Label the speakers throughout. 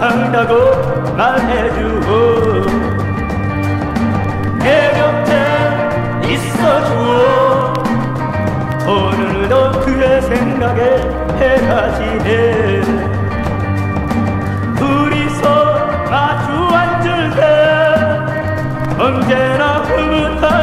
Speaker 1: 한다고 말해주오. 내 곁에 있어주오. 오늘도 그의 생각에 해가 지네. 둘이서 마주 앉을 때 언제나 흐뭇한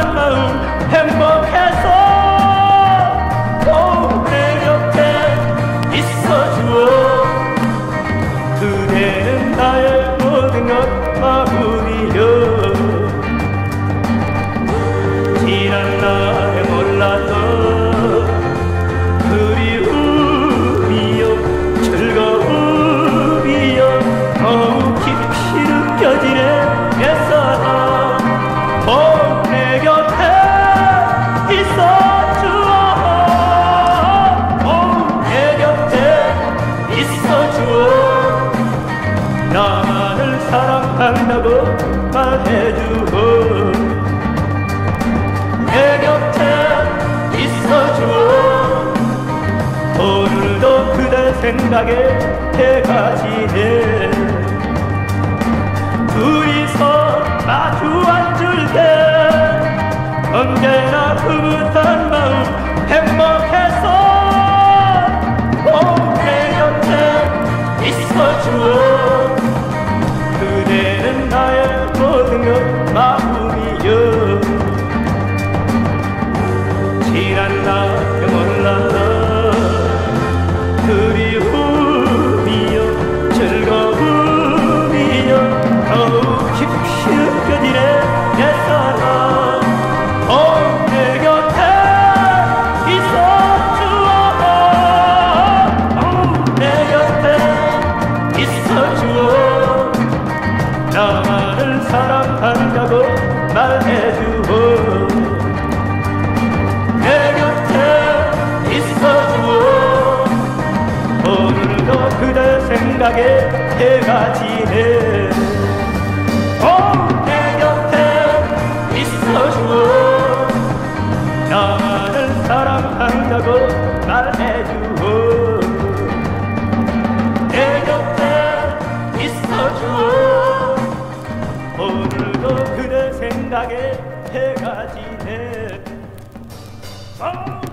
Speaker 1: 오늘도 그대 생각에 해가 지네. 둘이서 마주 앉을 때 언제나 흐뭇한 마음 행복해서 내 곁에 있어주어. 그대는 나의 모든 것 마음이여. 지난 날에 몰 생각에 해가 지네. 내 곁에 있어주어. 나만을 사랑한다고 말해주어. 내 곁에 있어주어. 오늘도 그대 생각에 해가 지네. 어!